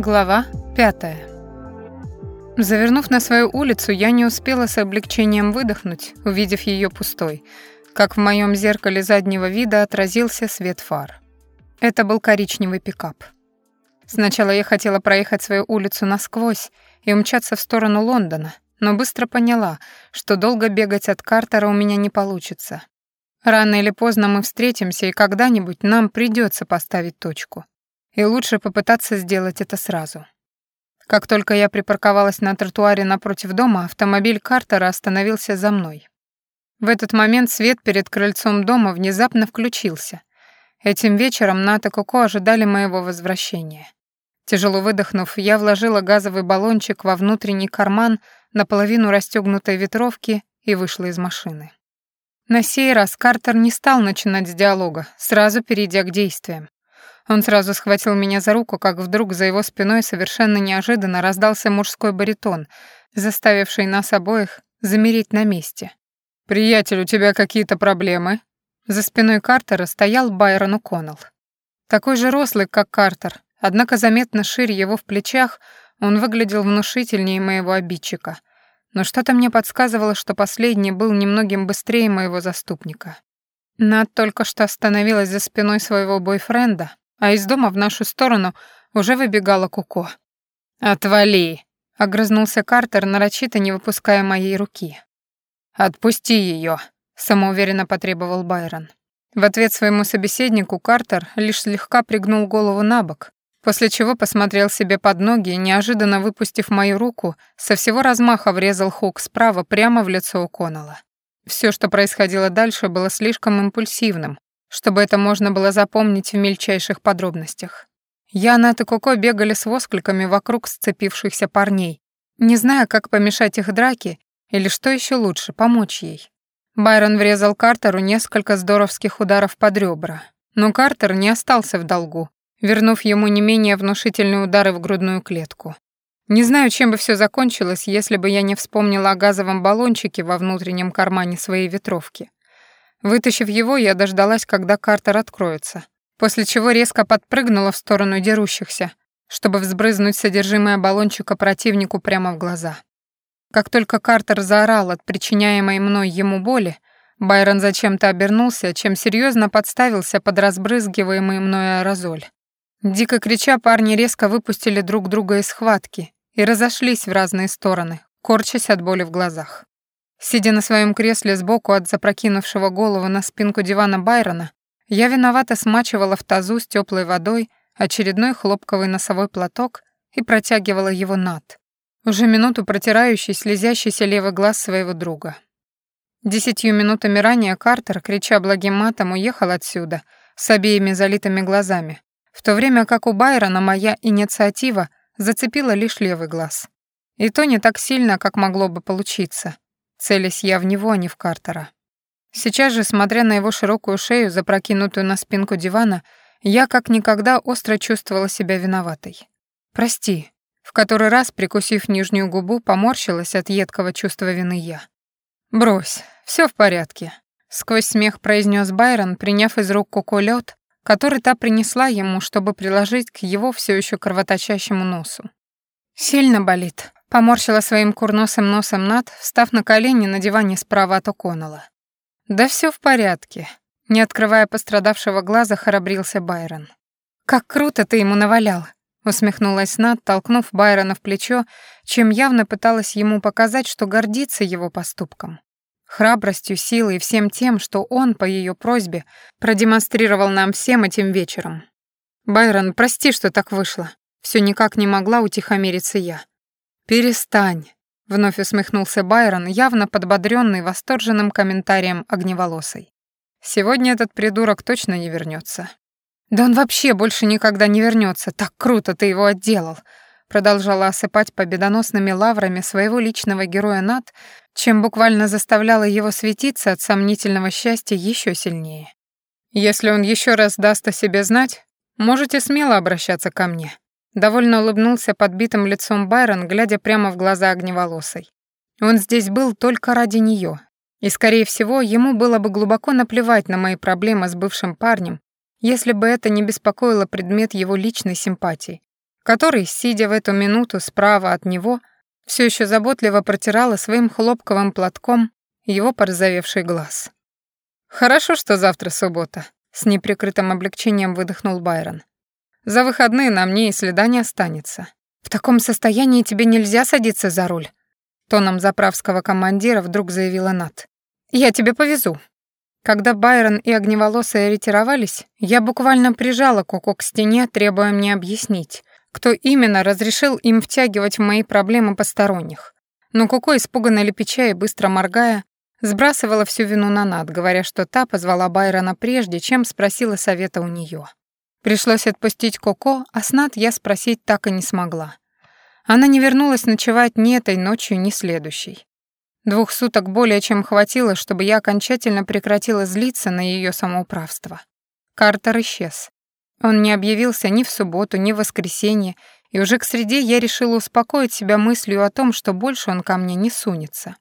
Глава пятая. Завернув на свою улицу, я не успела с облегчением выдохнуть, увидев ее пустой, как в моем зеркале заднего вида отразился свет фар. Это был коричневый пикап. Сначала я хотела проехать свою улицу насквозь и умчаться в сторону Лондона, но быстро поняла, что долго бегать от Картера у меня не получится. Рано или поздно мы встретимся, и когда-нибудь нам придется поставить точку. И лучше попытаться сделать это сразу. Как только я припарковалась на тротуаре напротив дома, автомобиль Картера остановился за мной. В этот момент свет перед крыльцом дома внезапно включился. Этим вечером Ната Коко ожидали моего возвращения. Тяжело выдохнув, я вложила газовый баллончик во внутренний карман наполовину расстегнутой ветровки и вышла из машины. На сей раз Картер не стал начинать с диалога, сразу перейдя к действиям. Он сразу схватил меня за руку, как вдруг за его спиной совершенно неожиданно раздался мужской баритон, заставивший нас обоих замереть на месте. «Приятель, у тебя какие-то проблемы?» За спиной Картера стоял Байрон О'Коннелл. Такой же рослый, как Картер, однако заметно шире его в плечах, он выглядел внушительнее моего обидчика. Но что-то мне подсказывало, что последний был немногим быстрее моего заступника. Над только что остановилась за спиной своего бойфренда, а из дома в нашу сторону уже выбегала Куко. «Отвали!» — огрызнулся Картер, нарочито не выпуская моей руки. «Отпусти ее!» — самоуверенно потребовал Байрон. В ответ своему собеседнику Картер лишь слегка пригнул голову на бок, после чего посмотрел себе под ноги и, неожиданно выпустив мою руку, со всего размаха врезал хук справа прямо в лицо О'Коннелла. Все, что происходило дальше, было слишком импульсивным, чтобы это можно было запомнить в мельчайших подробностях. Я, Нат и Коко бегали с воскликами вокруг сцепившихся парней, не зная, как помешать их драке или, что еще лучше, помочь ей. Байрон врезал Картеру несколько здоровских ударов под ребра, но Картер не остался в долгу, вернув ему не менее внушительные удары в грудную клетку. Не знаю, чем бы все закончилось, если бы я не вспомнила о газовом баллончике во внутреннем кармане своей ветровки. Вытащив его, я дождалась, когда Картер откроется, после чего резко подпрыгнула в сторону дерущихся, чтобы взбрызнуть содержимое баллончика противнику прямо в глаза. Как только Картер заорал от причиняемой мной ему боли, Байрон зачем-то обернулся, чем серьезно подставился под разбрызгиваемый мной аэрозоль. Дико крича, парни резко выпустили друг друга из схватки и разошлись в разные стороны, корчась от боли в глазах. Сидя на своем кресле сбоку от запрокинувшего голову на спинку дивана Байрона, я виновато смачивала в тазу с теплой водой очередной хлопковый носовой платок и протягивала его над, уже минуту протирающий слезящийся левый глаз своего друга. Десятью минутами ранее Картер, крича благим матом, уехал отсюда с обеими залитыми глазами, в то время как у Байрона моя инициатива зацепила лишь левый глаз. И то не так сильно, как могло бы получиться — целясь я в него, а не в Картера. Сейчас же, смотря на его широкую шею, запрокинутую на спинку дивана, я как никогда остро чувствовала себя виноватой. «Прости», в который раз, прикусив нижнюю губу, поморщилась от едкого чувства вины я. «Брось, все в порядке», — сквозь смех произнес Байрон, приняв из рук Коко лед, который та принесла ему, чтобы приложить к его все еще кровоточащему носу. «Сильно болит», Поморщила своим курносым носом Над, встав на колени на диване справа от О'Коннелла. «Да все в порядке», — не открывая пострадавшего глаза, храбрился Байрон. «Как круто ты ему навалял», — усмехнулась Над, толкнув Байрона в плечо, чем явно пыталась ему показать, что гордится его поступком. Храбростью, силой и всем тем, что он, по ее просьбе, продемонстрировал нам всем этим вечером. «Байрон, прости, что так вышло», — все никак не могла утихомириться я. «Перестань», — вновь усмехнулся Байрон, явно подбодрённый восторженным комментарием огневолосой. «Сегодня этот придурок точно не вернется. «Да он вообще больше никогда не вернется. так круто ты его отделал», продолжала осыпать победоносными лаврами своего личного героя Нат, чем буквально заставляла его светиться от сомнительного счастья еще сильнее. «Если он еще раз даст о себе знать, можете смело обращаться ко мне», Довольно улыбнулся подбитым лицом Байрон, глядя прямо в глаза огневолосой. Он здесь был только ради нее, и, скорее всего, ему было бы глубоко наплевать на мои проблемы с бывшим парнем, если бы это не беспокоило предмет его личной симпатии. который, сидя в эту минуту справа от него, все еще заботливо протирала своим хлопковым платком его порозовевший глаз. «Хорошо, что завтра суббота», — с неприкрытым облегчением выдохнул Байрон. «За выходные на мне и следа не останется. В таком состоянии тебе нельзя садиться за руль», — тоном заправского командира вдруг заявила Нат. «Я тебе повезу». Когда Байрон и Огневолосая ретировались, я буквально прижала Коко к стене, требуя мне объяснить, кто именно разрешил им втягивать в мои проблемы посторонних. Но Коко, испуганно лепеча и быстро моргая, сбрасывала всю вину на Над, говоря, что та позвала Байрона прежде, чем спросила совета у нее. Пришлось отпустить Коко, а с Над я спросить так и не смогла. Она не вернулась ночевать ни этой ночью, ни следующей. Двух суток более чем хватило, чтобы я окончательно прекратила злиться на ее самоуправство. Картер исчез. Он не объявился ни в субботу, ни в воскресенье, и уже к среде я решила успокоить себя мыслью о том, что больше он ко мне не сунется.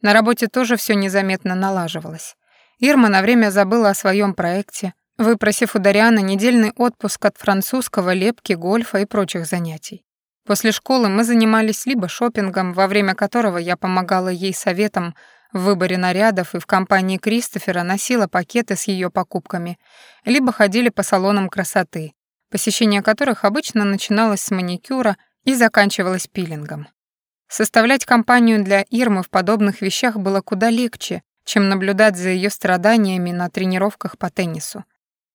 На работе тоже все незаметно налаживалось. Ирма на время забыла о своем проекте, выпросив у Дариана недельный отпуск от французского, лепки, гольфа и прочих занятий. После школы мы занимались либо шопингом, во время которого я помогала ей советом в выборе нарядов и в компании Кристофера носила пакеты с ее покупками, либо ходили по салонам красоты, посещение которых обычно начиналось с маникюра и заканчивалось пилингом. Составлять компанию для Ирмы в подобных вещах было куда легче, чем наблюдать за ее страданиями на тренировках по теннису,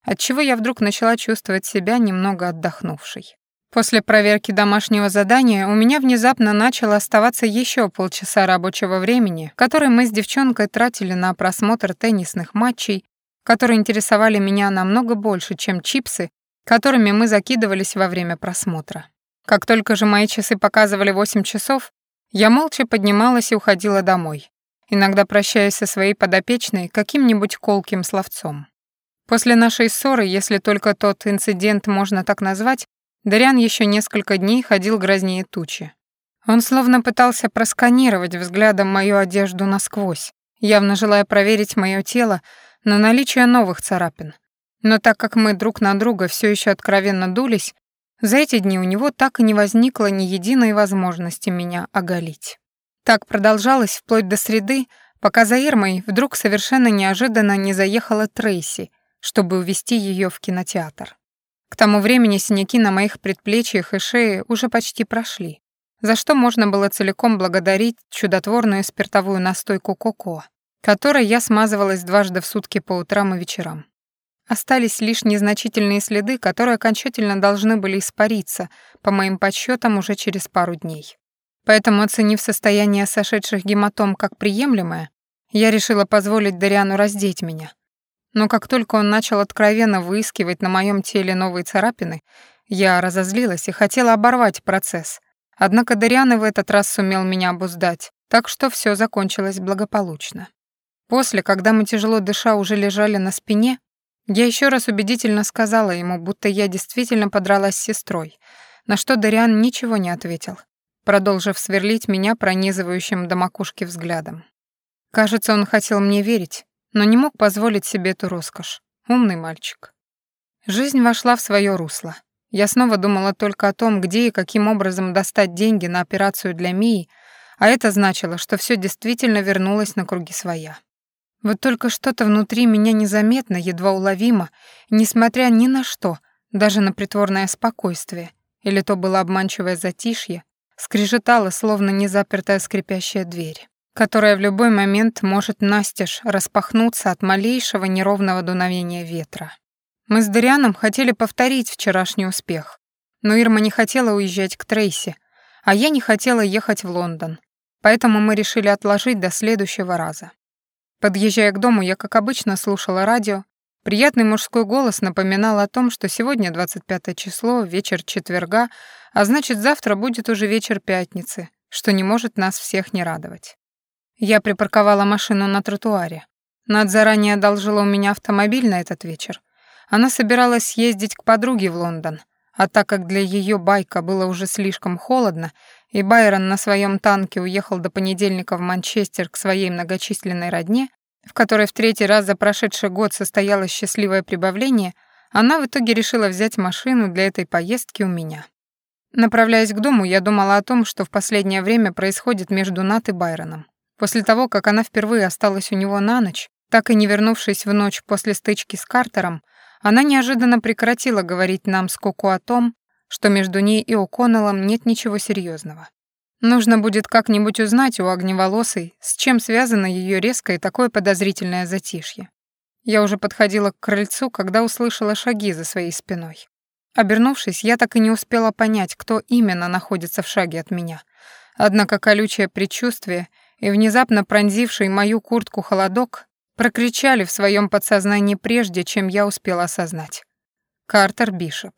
отчего я вдруг начала чувствовать себя немного отдохнувшей. После проверки домашнего задания у меня внезапно начало оставаться еще полчаса рабочего времени, который мы с девчонкой тратили на просмотр теннисных матчей, которые интересовали меня намного больше, чем чипсы, которыми мы закидывались во время просмотра. Как только же мои часы показывали 8 часов, я молча поднималась и уходила домой, иногда прощаясь со своей подопечной каким-нибудь колким словцом. После нашей ссоры, если только тот инцидент можно так назвать, Дариан еще несколько дней ходил грознее тучи. Он словно пытался просканировать взглядом мою одежду насквозь, явно желая проверить мое тело на наличие новых царапин. Но так как мы друг на друга все еще откровенно дулись, за эти дни у него так и не возникло ни единой возможности меня оголить. Так продолжалось вплоть до среды, пока за Ирмой вдруг совершенно неожиданно не заехала Трейси, чтобы увезти ее в кинотеатр. К тому времени синяки на моих предплечьях и шее уже почти прошли, за что можно было целиком благодарить чудотворную спиртовую настойку коко, которой я смазывалась дважды в сутки по утрам и вечерам. Остались лишь незначительные следы, которые окончательно должны были испариться, по моим подсчетам, уже через пару дней. Поэтому, оценив состояние сошедших гематом как приемлемое, я решила позволить Дариану раздеть меня — но как только он начал откровенно выискивать на моем теле новые царапины, я разозлилась и хотела оборвать процесс. Однако Дариан в этот раз сумел меня обуздать, так что все закончилось благополучно. После, когда мы тяжело дыша уже лежали на спине, я еще раз убедительно сказала ему, будто я действительно подралась с сестрой, на что Дариан ничего не ответил, продолжив сверлить меня пронизывающим до макушки взглядом. Кажется, он хотел мне верить, но не мог позволить себе эту роскошь. Умный мальчик. Жизнь вошла в свое русло. Я снова думала только о том, где и каким образом достать деньги на операцию для Мии, а это значило, что все действительно вернулось на круги своя. Вот только что-то внутри меня незаметно, едва уловимо, несмотря ни на что, даже на притворное спокойствие, или то было обманчивое затишье, скрежетало, словно незапертая скрипящая дверь которая в любой момент может настежь распахнуться от малейшего неровного дуновения ветра. Мы с Дарианом хотели повторить вчерашний успех, но Ирма не хотела уезжать к Трейси, а я не хотела ехать в Лондон, поэтому мы решили отложить до следующего раза. Подъезжая к дому, я, как обычно, слушала радио. Приятный мужской голос напоминал о том, что сегодня 25 число, вечер четверга, а значит, завтра будет уже вечер пятницы, что не может нас всех не радовать. Я припарковала машину на тротуаре. Над заранее одолжила у меня автомобиль на этот вечер. Она собиралась съездить к подруге в Лондон, а так как для ее байка было уже слишком холодно, и Байрон на своем танке уехал до понедельника в Манчестер к своей многочисленной родне, в которой в третий раз за прошедший год состоялось счастливое прибавление, она в итоге решила взять машину для этой поездки у меня. Направляясь к дому, я думала о том, что в последнее время происходит между Нат и Байроном. После того, как она впервые осталась у него на ночь, так и не вернувшись в ночь после стычки с Картером, она неожиданно прекратила говорить нам с Коко о том, что между ней и О'Коннеллом нет ничего серьезного. Нужно будет как-нибудь узнать у огневолосой, с чем связано ее резкое и такое подозрительное затишье. Я уже подходила к крыльцу, когда услышала шаги за своей спиной. Обернувшись, я так и не успела понять, кто именно находится в шаге от меня. Однако колючее предчувствие и внезапно пронзивший мою куртку холодок прокричали в своем подсознании прежде, чем я успела осознать. Картер Бишоп.